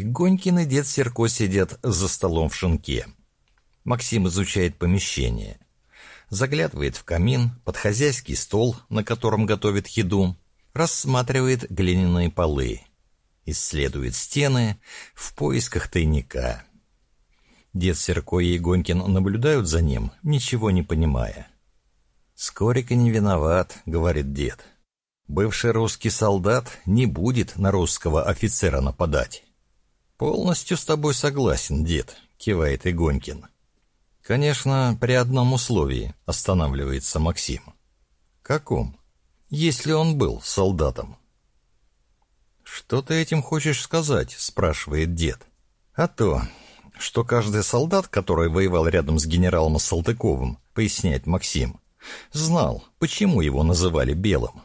И Гонькин и дед Серко сидят за столом в шинке. Максим изучает помещение. Заглядывает в камин, под хозяйский стол, на котором готовит еду, рассматривает глиняные полы, исследует стены в поисках тайника. Дед Серко и Гонькин наблюдают за ним, ничего не понимая. «Скорика не виноват», — говорит дед. «Бывший русский солдат не будет на русского офицера нападать». «Полностью с тобой согласен, дед», — кивает Игонькин. «Конечно, при одном условии», — останавливается Максим. «Каком?» «Если он был солдатом». «Что ты этим хочешь сказать?» — спрашивает дед. «А то, что каждый солдат, который воевал рядом с генералом Салтыковым, поясняет Максим, знал, почему его называли Белым.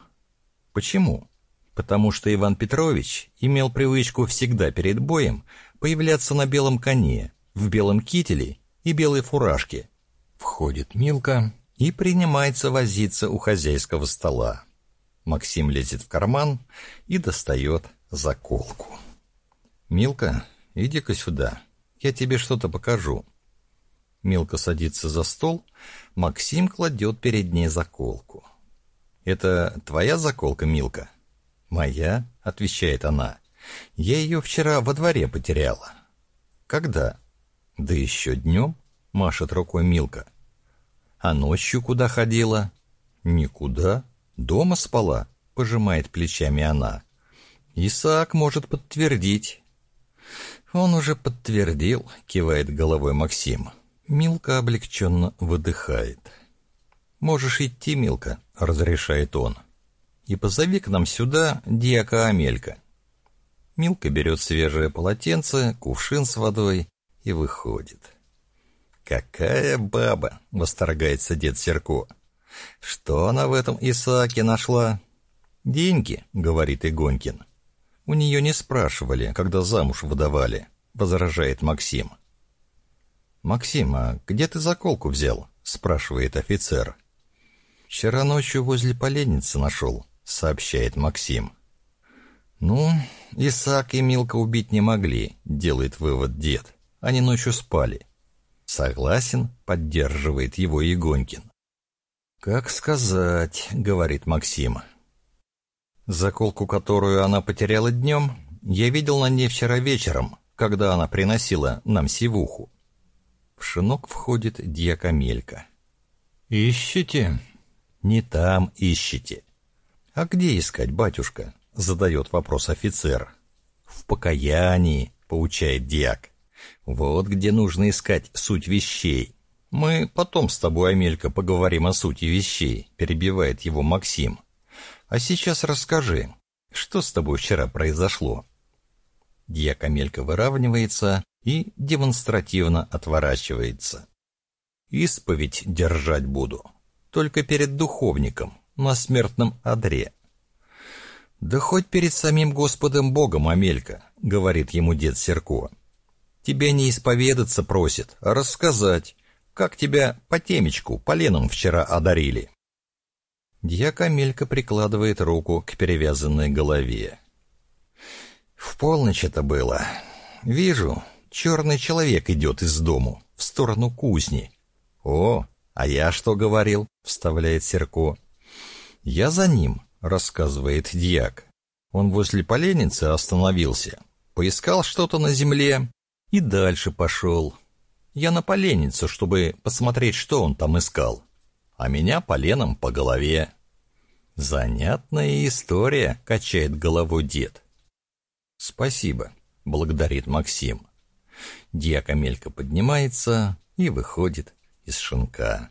Почему? Потому что Иван Петрович имел привычку всегда перед боем появляться на белом коне, в белом кителе и белой фуражке. Входит Милка и принимается возиться у хозяйского стола. Максим лезет в карман и достает заколку. «Милка, иди-ка сюда, я тебе что-то покажу». Милка садится за стол, Максим кладет перед ней заколку. «Это твоя заколка, Милка?» «Моя?» — отвечает она. «Я ее вчера во дворе потеряла». «Когда?» «Да еще днем», — машет рукой Милка. «А ночью куда ходила?» «Никуда. Дома спала», — пожимает плечами она. «Исаак может подтвердить». «Он уже подтвердил», — кивает головой Максим. Милка облегченно выдыхает. «Можешь идти, Милка», — разрешает он и позови к нам сюда дьяка Амелька». Милка берет свежее полотенце, кувшин с водой и выходит. «Какая баба!» — восторгается дед Серко. «Что она в этом Исааке нашла?» «Деньги», — говорит Игонькин. «У нее не спрашивали, когда замуж выдавали», — возражает Максим. «Максим, а где ты заколку взял?» — спрашивает офицер. «Вчера ночью возле поленницы нашел», — сообщает Максим. «Ну, Исаак и Милка убить не могли», — делает вывод дед. «Они ночью спали». «Согласен», — поддерживает его Егонькин. «Как сказать», — говорит Максим. Заколку, которую она потеряла днем, я видел на ней вчера вечером, когда она приносила нам сивуху. В шинок входит дьякомелька. «Ищете?» «Не там ищете. «А где искать, батюшка?» — задает вопрос офицер. «В покаянии», — поучает диак. «Вот где нужно искать суть вещей». «Мы потом с тобой, Амелька, поговорим о сути вещей», — перебивает его Максим. «А сейчас расскажи, что с тобой вчера произошло?» Дьяк Амелька выравнивается и демонстративно отворачивается. «Исповедь держать буду, только перед духовником, на смертном одре. «Да хоть перед самим Господом Богом, Амелька», — говорит ему дед Серко. «Тебя не исповедаться просит, а рассказать, как тебя по темечку, поленом вчера одарили». Дьяк Амелька прикладывает руку к перевязанной голове. «В полночь это было. Вижу, черный человек идет из дому, в сторону кузни». «О, а я что говорил?» — вставляет Серко. «Я за ним», — рассказывает дьяк. Он возле поленницы остановился, поискал что-то на земле и дальше пошел. Я на поленницу, чтобы посмотреть, что он там искал. А меня поленом по голове. «Занятная история», — качает головой дед. «Спасибо», — благодарит Максим. Дьяк Амелька поднимается и выходит из шинка.